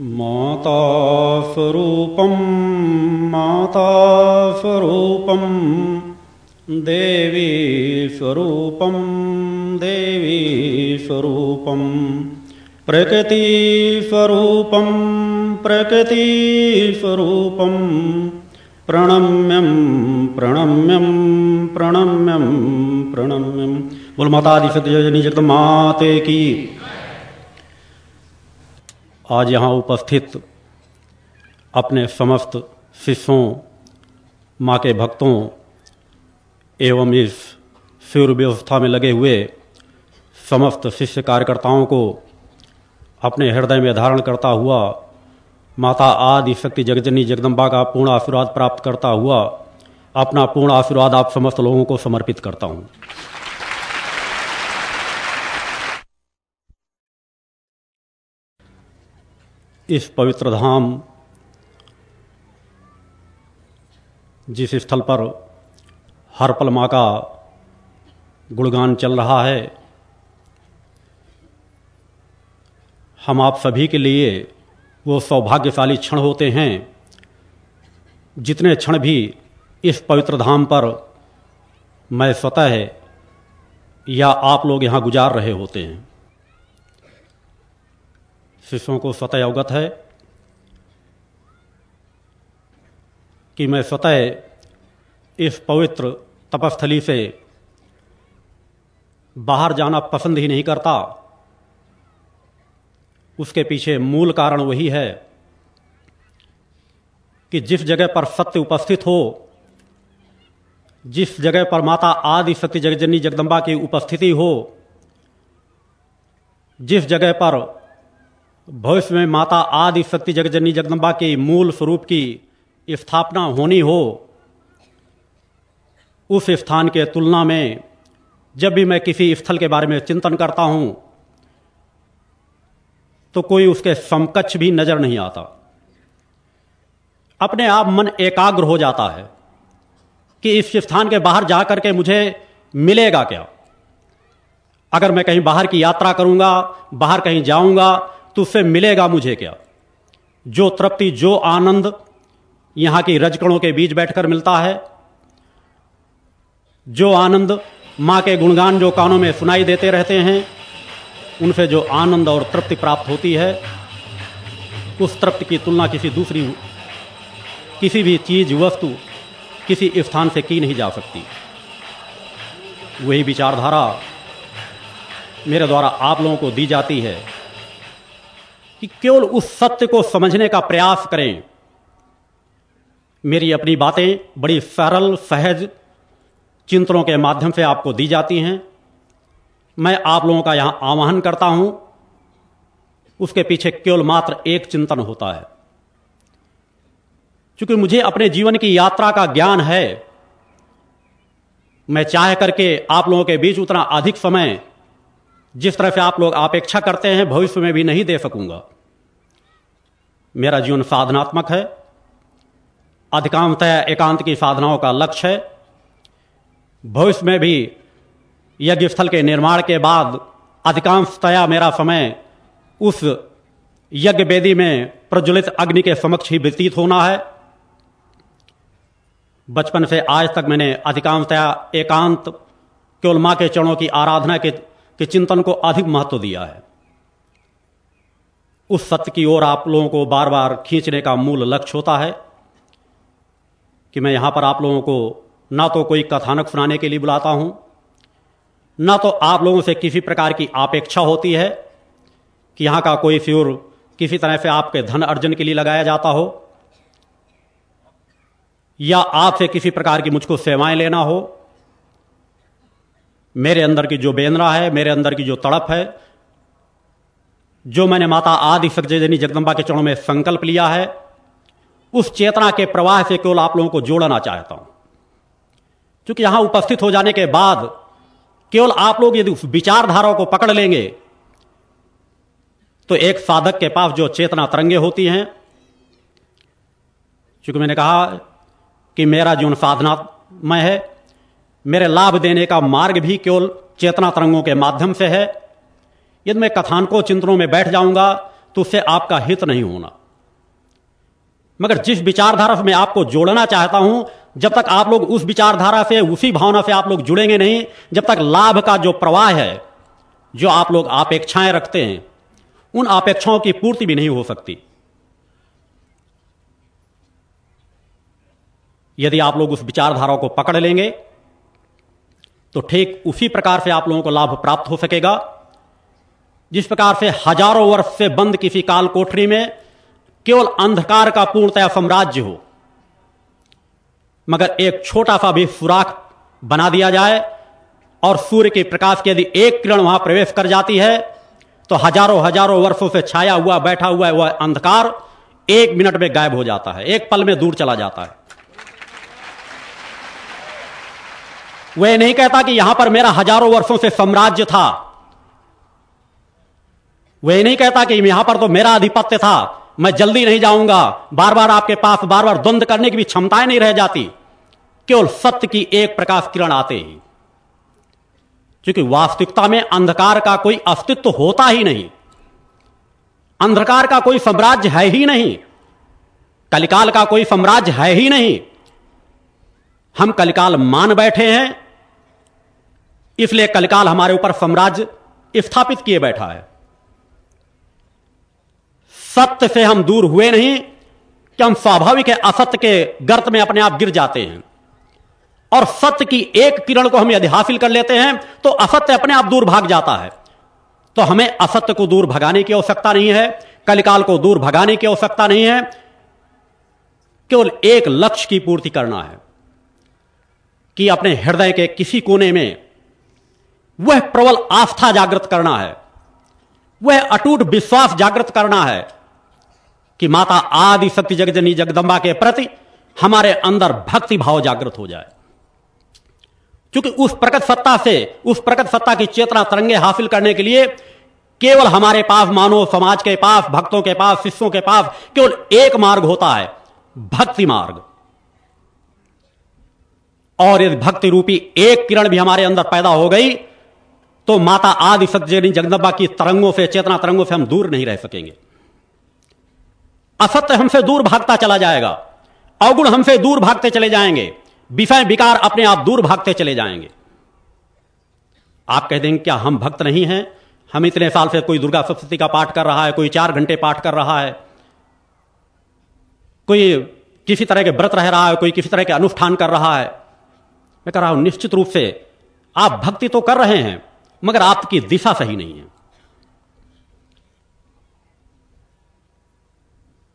मातास्वरूपं मातास्वरूपं देवी स्वरूपं देवी स्वरूपं प्रकृतिस्वरूपं प्रकृतिस्वरूपं प्रणम्यं प्रणम्यं प्रणम्यं प्रणम्यं। बोल माता सत्यजनी जगदमाते की। आज यहाँ उपस्थित अपने समस्त शिष्यों, माँ के भक्तों एवं इस शिविर व्यवस्था में लगे हुए समस्त शिष्य कार्यकर्ताओं को अपने हृदय में धारण करता हुआ, माता आदि शक्ति जगजनी जगदम्बा का पूर्ण आशीर्वाद प्राप्त करता हुआ, अपना पूर्ण आशीर्वाद आप समस्त लोगों को समर्पित करता हूँ। इस पवित्र धाम जिस स्थल पर हर पल माँ का गुणगान चल रहा है, हम आप सभी के लिए वो सौभाग्यशाली क्षण होते हैं, जितने क्षण भी इस पवित्र धाम पर मैं स्वतः या आप लोग यहाँ गुजार रहे होते हैं। शिष्यों को स्वतः अवगत है कि मैं स्वतः इस पवित्र तपस्थली से बाहर जाना पसंद ही नहीं करता। उसके पीछे मूल कारण वही है कि जिस जगह पर सत्य उपस्थित हो, जिस जगह पर माता आदि सत्य जगजनी जगदम्बा की उपस्थिति हो, जिस जगह पर भविष्य में माता आदि शक्ति जगजनी जगदम्बा के मूल स्वरूप की स्थापना होनी हो, उस स्थान के तुलना में जब भी मैं किसी स्थल के बारे में चिंतन करता हूँ तो कोई उसके समकक्ष भी नज़र नहीं आता। अपने आप मन एकाग्र हो जाता है कि इस स्थान के बाहर जाकर के मुझे मिलेगा क्या? अगर मैं कहीं बाहर की यात्रा करूँगा, बाहर कहीं जाऊँगा तो उससे मिलेगा मुझे क्या? जो तृप्ति, जो आनंद यहाँ की रजकणों के बीच बैठकर मिलता है, जो आनंद माँ के गुणगान जो कानों में सुनाई देते रहते हैं उनसे जो आनंद और तृप्ति प्राप्त होती है, उस तृप्ति की तुलना किसी दूसरी, किसी भी चीज़, वस्तु किसी स्थान से की नहीं जा सकती। वही विचारधारा मेरे द्वारा आप लोगों को दी जाती है। कि केवल उस सत्य को समझने का प्रयास करें। मेरी अपनी बातें बड़ी सरल, सहज चिंतनों के माध्यम से आपको दी जाती हैं। मैं आप लोगों का यहाँ आवाहन करता हूँ, उसके पीछे केवल मात्र एक चिंतन होता है। क्योंकि मुझे अपने जीवन की यात्रा का ज्ञान है, मैं चाह करके आप लोगों के बीच उतना अधिक समय जिस तरह से आप लोग अपेक्षा करते हैं, भविष्य में भी नहीं दे सकूँगा। मेरा जीवन साधनात्मक है। अधिकांशतः एकांत की साधनाओं का लक्ष्य है। भविष्य में भी यज्ञ स्थल के निर्माण के बाद अधिकांशतया मेरा समय उस यज्ञ वेदी में प्रज्वलित अग्नि के समक्ष ही व्यतीत होना है। बचपन से आज तक मैंने अधिकांशतया एकांत, केवल माँ के चरणों की आराधना के कि चिंतन को अधिक महत्व दिया है। उस सत्य की ओर आप लोगों को बार बार खींचने का मूल लक्ष्य होता है कि मैं यहाँ पर आप लोगों को ना तो कोई कथानक सुनाने के लिए बुलाता हूँ, ना तो आप लोगों से किसी प्रकार की अपेक्षा होती है कि यहाँ का कोई फ्यूर किसी तरह से आपके धन अर्जन के लिए लगाया जाता हो, या आपसे किसी प्रकार की मुझको सेवाएँ लेना हो। मेरे अंदर की जो बेंद्रा है, मेरे अंदर की जो तड़प है, जो मैंने माता आदि सजनी जगदम्बा के चरणों में संकल्प लिया है, उस चेतना के प्रवाह से केवल आप लोगों को जोड़ना चाहता हूँ। क्योंकि यहाँ उपस्थित हो जाने के बाद केवल आप लोग यदि उस विचारधारा को पकड़ लेंगे तो एक साधक के पास जो चेतना तरंगे होती हैं, क्योंकि मैंने कहा कि मेरा जीवन साधनामय है मेरे लाभ देने का मार्ग भी केवल चेतना तरंगों के माध्यम से है। यदि मैं कथानकों चिंतनों में बैठ जाऊँगा तो उससे आपका हित नहीं होना। मगर जिस विचारधारा से मैं आपको जोड़ना चाहता हूँ, जब तक आप लोग उस विचारधारा से, उसी भावना से आप लोग जुड़ेंगे नहीं, जब तक लाभ का जो प्रवाह है, जो आप लोग अपेक्षाएँ रखते हैं, उन अपेक्षाओं की पूर्ति भी नहीं हो सकती। यदि आप लोग उस विचारधारा को पकड़ लेंगे तो ठीक उसी प्रकार से आप लोगों को लाभ प्राप्त हो सकेगा। जिस प्रकार से हज़ारों वर्ष से बंद किसी काल कोठरी में केवल अंधकार का पूर्णतया साम्राज्य हो, मगर एक छोटा सा भी सुराख बना दिया जाए और सूर्य के प्रकाश की यदि एक किरण वहाँ प्रवेश कर जाती है तो हज़ारों हज़ारों वर्षों से छाया हुआ, बैठा हुआ वह अंधकार एक मिनट में गायब हो जाता है, एक पल में दूर चला जाता है। वह नहीं कहता कि यहाँ पर मेरा हज़ारों वर्षों से साम्राज्य था। वह नहीं कहता कि यहाँ पर तो मेरा आधिपत्य था, मैं जल्दी नहीं जाऊँगा बार बार आपके पास बार बार द्वंद करने की भी क्षमताएँ नहीं रह जाती। केवल सत्य की एक प्रकाश किरण आते ही। क्योंकि वास्तविकता में अंधकार का कोई अस्तित्व होता ही नहीं। अंधकार का कोई साम्राज्य है ही नहीं। कलिकाल का कोई साम्राज्य है ही नहीं। हम कलिकाल मान बैठे हैं इसलिए कलकाल हमारे ऊपर साम्राज्य स्थापित किए बैठा है। सत्य से हम दूर हुए नहीं कि हम स्वाभाविक है, असत्य के गर्त में अपने आप गिर जाते हैं। और सत्य की एक किरण को हम यदि हासिल कर लेते हैं तो असत्य अपने आप दूर भाग जाता है। तो हमें असत्य को दूर भगाने की आवश्यकता नहीं है, कलिकाल को दूर भगाने की आवश्यकता नहीं है। केवल एक लक्ष्य की पूर्ति करना है कि अपने हृदय के किसी कोने में वह प्रबल आस्था जागृत करना है। वह अटूट विश्वास जागृत करना है कि माता आदि शक्ति जगजनी जगदम्बा के प्रति हमारे अंदर भक्ति भाव जागृत हो जाए। क्योंकि उस प्रकट सत्ता से, उस प्रकट सत्ता की चेतना तरंगे हासिल करने के लिए केवल हमारे पास मानव समाज के पास, भक्तों के पास, शिष्यों के पास केवल एक मार्ग होता है, भक्ति मार्ग। और यदि भक्ति रूपी एक किरण भी हमारे अंदर पैदा हो गई तो माता आदि सत्यजनी जगदम्बा की तरंगों से, चेतना तरंगों से हम दूर नहीं रह सकेंगे। असत्य हमसे दूर भागता चला जाएगा। अवगुण हमसे दूर भागते चले जाएँगे। विषय विकार अपने आप दूर भागते चले जाएँगे। आप कह देंगे, क्या हम भक्त नहीं हैं? हम इतने साल से कोई दुर्गा सप्तती का पाठ कर रहा है, कोई चार घंटे पाठ कर रहा है। कोई किसी तरह के व्रत रह रहा है, कोई किसी तरह के अनुष्ठान कर रहा है। मैं कह रहा हूँ, निश्चित रूप से आप भक्ति तो कर रहे हैं मगर आपकी दिशा सही नहीं है।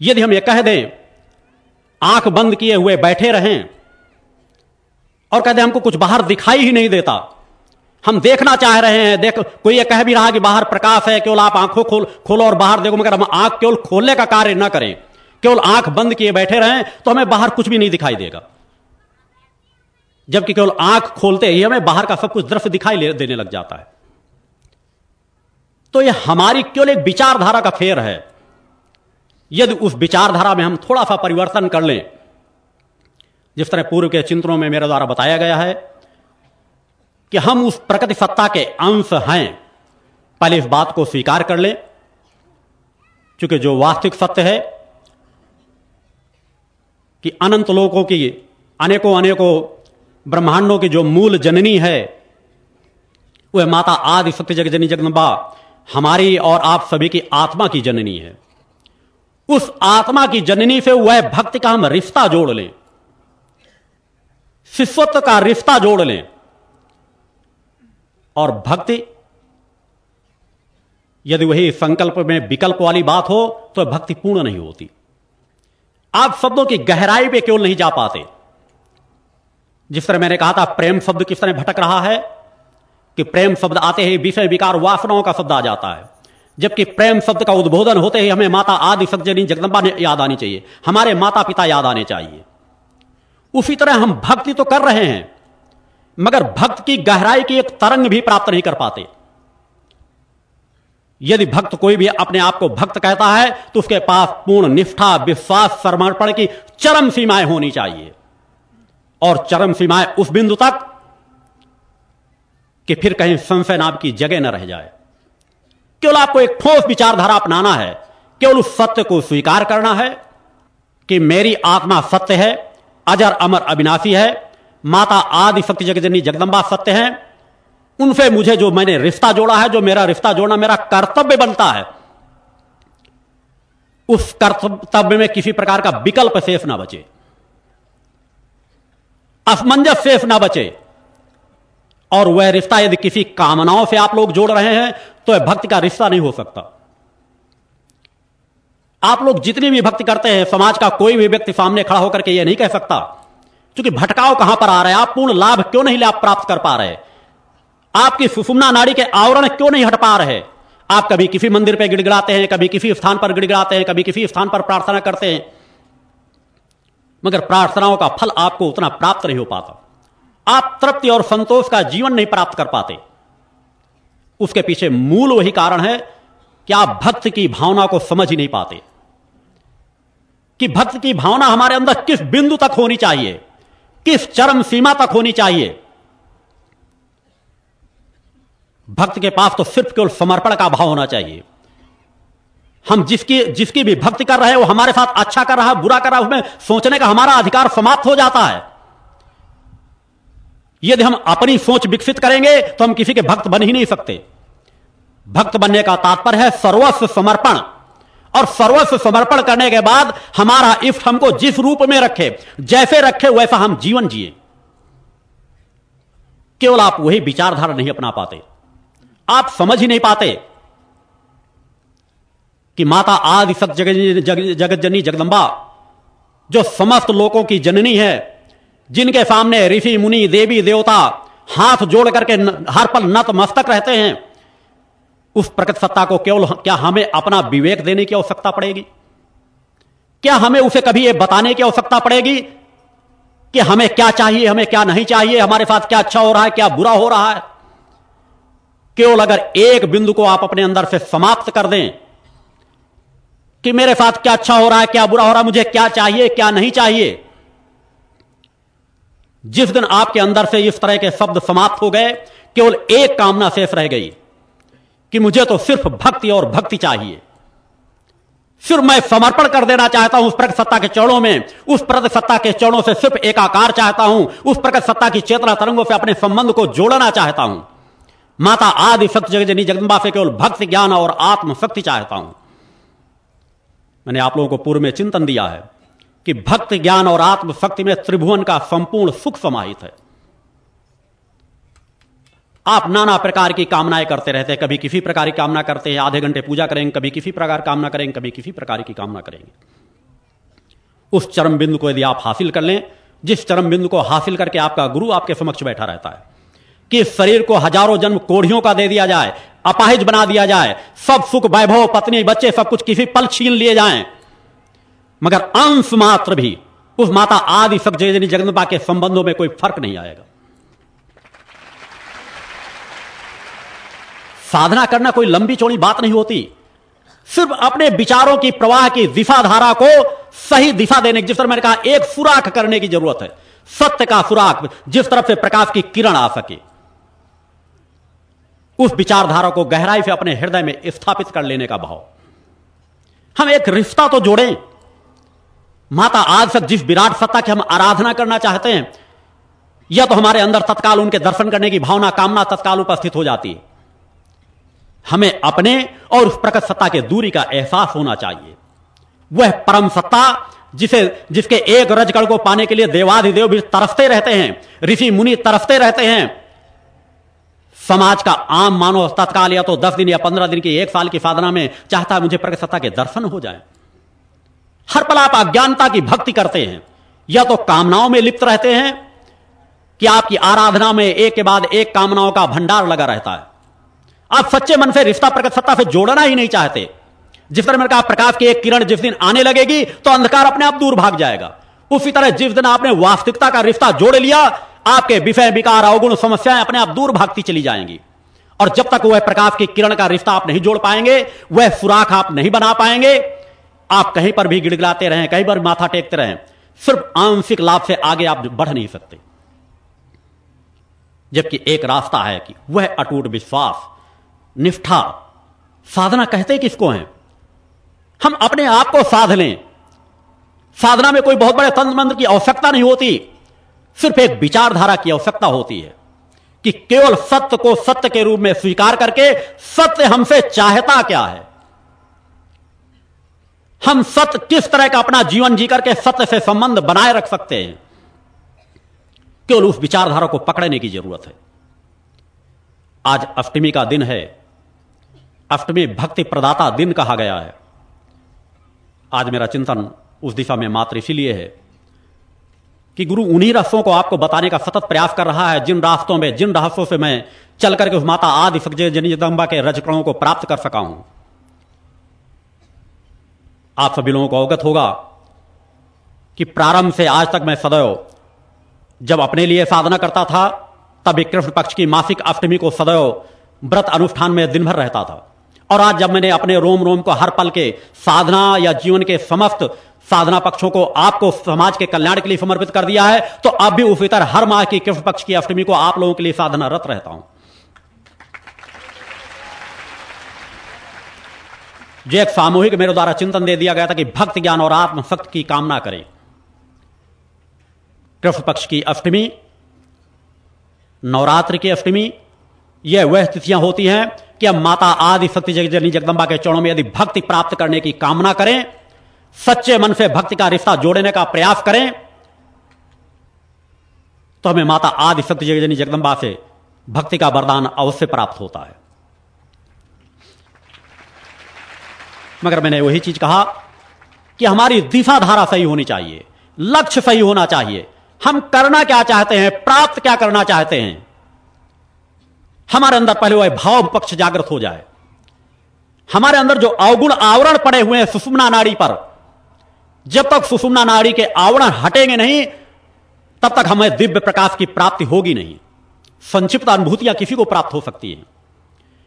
यदि हम ये कह दें, आँख बंद किए हुए बैठे रहें और कह दें हमको कुछ बाहर दिखाई ही नहीं देता, हम देखना चाह रहे हैं, देख, कोई ये कह भी रहा कि बाहर प्रकाश है, केवल आप आँखों खोल, खोलो और बाहर देखो, मगर हम आँख केवल खोलने का कार्य ना करें। केवल आँख बंद किए बैठे रहें तो हमें बाहर कुछ भी नहीं दिखाई देगा। जबकि केवल आँख खोलते ही हमें बाहर का सब कुछ दृश्य दिखाई देने लग जाता है। तो यह हमारी केवल एक विचारधारा का फेर है। यदि उस विचारधारा में हम थोड़ा सा परिवर्तन कर लें, जिस तरह पूर्व के चिंतनों में मेरे द्वारा बताया गया है, कि हम उस प्रकृति सत्ता के अंश हैं, पहले इस बात को स्वीकार कर लें, क्योंकि जो वास्तविक सत्य है, कि अनंत लोगों की अनेकों अनेकों ब्रह्मांडों की जो मूल जननी है, वह माता आदि सत्य जग जगजनी जगदम्बा हमारी और आप सभी की आत्मा की जननी है। उस आत्मा की जननी से वह भक्ति का हम रिश्ता जोड़ लें। शिष्यत्व का रिश्ता जोड़ लें। और भक्ति, यदि वही संकल्प में विकल्प वाली बात हो तो भक्ति पूर्ण नहीं होती। आप शब्दों की गहराई पे केवल नहीं जा पाते? जिस तरह मैंने कहा था, प्रेम शब्द किस तरह भटक रहा है कि प्रेम शब्द आते ही विषय विकार वासनाओं का शब्द आ जाता है। जबकि प्रेम शब्द का उद्बोधन होते ही हमें माता आदि सज्जनी जगदम्बा ने याद आनी चाहिए, हमारे माता पिता याद आने चाहिए। उसी तरह हम भक्ति तो कर रहे हैं, मगर भक्त की गहराई की एक तरंग भी प्राप्त नहीं कर पाते। यदि भक्त कोई भी अपने आप को भक्त कहता है तो उसके पास पूर्ण निष्ठा, विश्वास, समर्पण की चरम सीमाएँ होनी चाहिए। और चरम सीमाएँ उस बिंदु तक कि फिर कहीं संशय नाम की जगह न रह जाए। केवल आपको एक ठोस विचारधारा अपनाना है। केवल उस सत्य को स्वीकार करना है कि मेरी आत्मा सत्य है, अजर अमर अविनाशी है, माता आदि शक्ति जगजनी जगदम्बा सत्य है। उनसे मुझे जो मैंने रिश्ता जोड़ा है, जो मेरा रिश्ता जोड़ना मेरा कर्तव्य बनता है, उस कर्तव्य में किसी प्रकार का विकल्प शेष ना बचे। असमंजस शेष ना बचे। और वह रिश्ता यदि किसी कामनाओं से आप लोग जोड़ रहे हैं तो भक्ति का रिश्ता नहीं हो सकता। आप लोग जितनी भी भक्ति करते हैं, समाज का कोई भी व्यक्ति सामने खड़ा होकर के यह नहीं कह सकता, क्योंकि भटकाव कहाँ पर आ रहे हैं? आप पूर्ण लाभ क्यों नहीं लाभ प्राप्त कर पा रहे आपकी सुषुम्ना नाड़ी के आवरण क्यों नहीं हट पा रहे? आप कभी किसी मंदिर पर गिड़गिड़ाते हैं, कभी किसी स्थान पर गिड़गिड़ाते हैं, कभी किसी स्थान पर प्रार्थना करते हैं। मगर प्रार्थनाओं का फल आपको उतना प्राप्त नहीं हो पाता। आप तृप्ति और संतोष का जीवन नहीं प्राप्त कर पाते। उसके पीछे मूल वही कारण है कि आप भक्त की भावना को समझ ही नहीं पाते। कि भक्त की भावना हमारे अंदर किस बिंदु तक होनी चाहिए, किस चरम सीमा तक होनी चाहिए। भक्त के पास तो सिर्फ़ केवल समर्पण का भाव होना चाहिए। हम जिसकी जिसकी भी भक्ति कर रहे हैं, वो हमारे साथ अच्छा कर रहा है, बुरा कर रहा है, उसमें सोचने का हमारा अधिकार समाप्त हो जाता है। यदि हम अपनी सोच विकसित करेंगे तो हम किसी के भक्त बन ही नहीं सकते। भक्त बनने का तात्पर्य है सर्वस्व समर्पण। और सर्वस्व समर्पण करने के बाद हमारा इफ्ट हमको जिस रूप में रखे, जैसे रखे, वैसा हम जीवन जिए। केवल आप वही विचारधारा नहीं अपना पाते। आप समझ ही नहीं पाते। कि माता आदि सत जगत जननी जगदम्बा, जो समस्त लोगों की जननी है, जिनके सामने ऋषि, मुनि, देवी, देवता हाथ जोड़ करके हर पल नत मस्तक रहते हैं, उस प्रकट सत्ता को केवल क्या हमें अपना विवेक देने की आवश्यकता पड़ेगी? क्या हमें उसे कभी यह बताने की आवश्यकता पड़ेगी कि हमें क्या चाहिए, हमें क्या नहीं चाहिए, हमारे साथ क्या अच्छा हो रहा है, क्या बुरा हो रहा है? केवल अगर एक बिंदु को आप अपने अंदर से समाप्त कर दें कि मेरे साथ क्या अच्छा हो रहा है, क्या बुरा हो रहा है, मुझे क्या चाहिए, क्या नहीं चाहिए? जिस दिन आपके अंदर से इस तरह के शब्द समाप्त हो गए, केवल एक कामना शेष रह गई, कि मुझे तो सिर्फ़ भक्ति और भक्ति चाहिए। सिर्फ़ मैं समर्पण कर देना चाहता हूँ उस प्रकट सत्ता के चरणों में, उस प्रकट सत्ता के चरणों से सिर्फ़ एकाकार चाहता हूँ, उस प्रकट सत्ता की चेतना तरंगों से अपने संबंध को जोड़ना चाहता हूँ। माता आदि सत्य जगजनी जगदम्बा से केवल भक्ति, ज्ञान और आत्मशक्ति चाहता हूँ। मैंने आप लोगों को पूर्व में चिंतन दिया है कि भक्त ज्ञान और आत्मशक्ति में त्रिभुवन का संपूर्ण सुख समाहित है। आप नाना प्रकार की कामनाएँ करते रहते हैं, कभी किसी प्रकार की कामना करते हैं, आधे घंटे पूजा करेंगे, कभी किसी प्रकार कामना करेंगे, कभी किसी प्रकार की कामना करेंगे। उस चरम बिंदु को यदि आप हासिल कर लें, जिस चरम बिंदु को हासिल करके आपका गुरु आपके समक्ष बैठा रहता है कि शरीर को हज़ारों जन्म कोढ़ियों का दे दिया जाए, अपाहिज बना दिया जाए, सब सुख वैभव, पत्नी, बच्चे, सब कुछ किसी पल छीन लिए जाएँ। मगर अंश मात्र भी, उस माता आदि सब जगदम्बा के संबंधों में कोई फ़र्क नहीं आएगा। साधना करना कोई लंबी चौड़ी बात नहीं होती। सिर्फ़ अपने विचारों की प्रवाह की दिशा धारा को सही दिशा देने की, जिस तरह मैंने कहा, एक सुराख करने की ज़रूरत है। सत्य का सुराख, जिस तरफ़ से प्रकाश की किरण आ सके। उस विचारधारा को गहराई से अपने हृदय में स्थापित कर लेने का भाव। हम एक रिश्ता तो जोड़ें। माता आज तक जिस विराट सत्ता की हम आराधना करना चाहते हैं या तो हमारे अंदर तत्काल उनके दर्शन करने की भावना, कामना तत्काल उपस्थित हो जाती है। हमें अपने और उस प्रकट सत्ता के दूरी का एहसास होना चाहिए। वह परम सत्ता जिसे, जिसके एक रजगढ़ को पाने के लिए देवाधिदेव भी तरसते रहते हैं, ऋषि मुनि तरसते रहते हैं समाज का आम मानव तत्काल या तो दस दिन या पंद्रह दिन की एक साल की साधना में चाहता है मुझे प्रकट सत्ता के दर्शन हो जाए। हर पल आप अज्ञानता की भक्ति करते हैं, या तो कामनाओं में लिप्त रहते हैं, कि आपकी आराधना में एक के बाद एक कामनाओं का भंडार लगा रहता है। आप सच्चे मन से रिश्ता प्रकट सत्ता से जोड़ना ही नहीं चाहते। जिस तरह मैंने कहा, प्रकाश की एक किरण जिस दिन आने लगेगी तो अंधकार अपने आप दूर भाग जाएगा। उसी तरह जिस दिन आपने वास्तविकता का रिश्ता जोड़ लिया आपके विषय विकार अवगुण समस्याएँ अपने आप दूर भागती चली जाएँगी। और जब तक वह प्रकाश की किरण का रिश्ता आप नहीं जोड़ पाएँगे, वह सुराख आप नहीं बना पाएँगे। आप कहीं पर भी गिड़गिड़ाते रहें, कहीं पर माथा टेकते रहें, सिर्फ़ आंशिक लाभ से आगे आप बढ़ नहीं सकते। जबकि एक रास्ता है कि वह अटूट विश्वास, निष्ठा, साधना कहते किसको हैं? हम अपने आप को साध लें। साधना में कोई बहुत बड़े तंत्र मंत्र की आवश्यकता नहीं होती। सिर्फ़ एक विचारधारा की आवश्यकता होती है कि केवल सत्य को सत्य के रूप में स्वीकार करके सत्य हमसे चाहता क्या है? हम सत्य किस तरह का अपना जीवन जी करके सत्य से संबंध बनाए रख सकते हैं? केवल उस विचारधारा को पकड़ने की ज़रूरत है। आज अष्टमी का दिन है। अष्टमी भक्ति प्रदाता दिन कहा गया है। आज मेरा चिंतन उस दिशा में मात्र इसीलिए है कि गुरु उन्हीं रस्तों को आपको बताने का सतत प्रयास कर रहा है, जिन रास्तों में, जिन रास्तों से मैं चल करके उस माता आदि जनी जगदम्बा के रजकणों को प्राप्त कर सका हूँ। आप सभी लोगों को अवगत होगा कि प्रारंभ से आज तक मैं सदैव, जब अपने लिए साधना करता था, तब एक कृष्ण पक्ष की मासिक अष्टमी को सदैव व्रत अनुष्ठान में दिन भर रहता था। और आज जब मैंने अपने रोम रोम को हर पल के साधना या जीवन के समस्त साधना पक्षों को आपको समाज के कल्याण के लिए समर्पित कर दिया है तो अब भी उस इतर हर माह की कृष्ण पक्ष की अष्टमी को आप लोगों के लिए साधना रत रहता हूँ। जो एक सामूहिक मेरे द्वारा चिंतन दे दिया गया था कि भक्त ज्ञान और आत्मशक्ति की कामना करें। कृष्ण पक्ष की अष्टमी, नवरात्र की अष्टमी, यह वह तिथियाँ होती हैं कि हम माता आदि शक्ति जगजनी जगदंबा के चरणों में यदि भक्ति प्राप्त करने की कामना करें सच्चे मन से भक्ति का रिश्ता जोड़ने का प्रयास करें तो हमें माता आदि शक्ति जगजनी जगदंबा से भक्ति का वरदान अवश्य प्राप्त होता है। मगर मैंने वही चीज़ कहा कि हमारी दिशा धारा सही होनी चाहिए, लक्ष्य सही होना चाहिए। हम करना क्या चाहते हैं, प्राप्त क्या करना चाहते हैं? हमारे अंदर पहले वह भाव पक्ष जागृत हो जाए। हमारे अंदर जो अवगुण आवरण पड़े हुए हैं सुषुम्ना नाड़ी पर जब तक सुषुम्ना नाड़ी के आवरण हटेंगे नहीं, तब तक हमें दिव्य प्रकाश की प्राप्ति होगी नहीं। संक्षिप्त अनुभूतियाँ किसी को प्राप्त हो सकती है।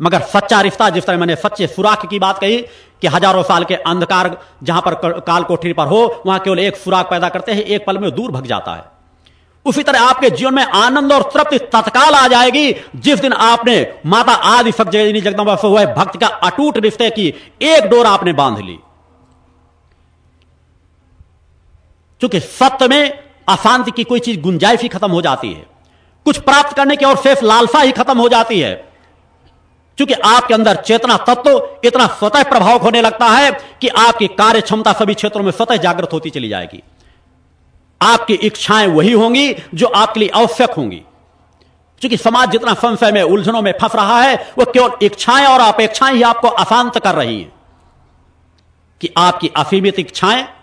मगर सच्चा रिश्ता, जिस तरह मैंने सच्चे सुराख की बात कही, कि हज़ारों साल के अंधकार जहाँ पर काल कोठरी पर हो, वहाँ केवल एक सुराख पैदा करते हैं, एक पल में दूर भग जाता है। उसी तरह आपके जीवन में आनंद और तृप्ति तत्काल आ जाएगी, जिस दिन आपने माता आदि जगदम्बा से हुए भक्त का अटूट रिश्ते की एक डोर आपने बाँध ली। क्योंकि सत्य में अशांति की कोई चीज़ गुंजाइश ही खत्म हो जाती है। कुछ प्राप्त करने की और सिर्फ़ लालसा ही खत्म हो जाती है। क्योंकि आपके अंदर चेतना तत्व इतना स्वतः प्रभाव होने लगता है कि आपकी कार्य क्षमता सभी क्षेत्रों में स्वतः जागृत होती चली जाएगी। आपकी इच्छाएँ वही होंगी जो आपके लिए आवश्यक होंगी। क्योंकि समाज जितना संशय में, उलझनों में फंस रहा है, वह केवल इच्छाएँ और अपेक्षाएँ ही आपको अशांत कर रही हैं। कि आपकी असीमित इच्छाएँ